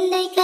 đến đây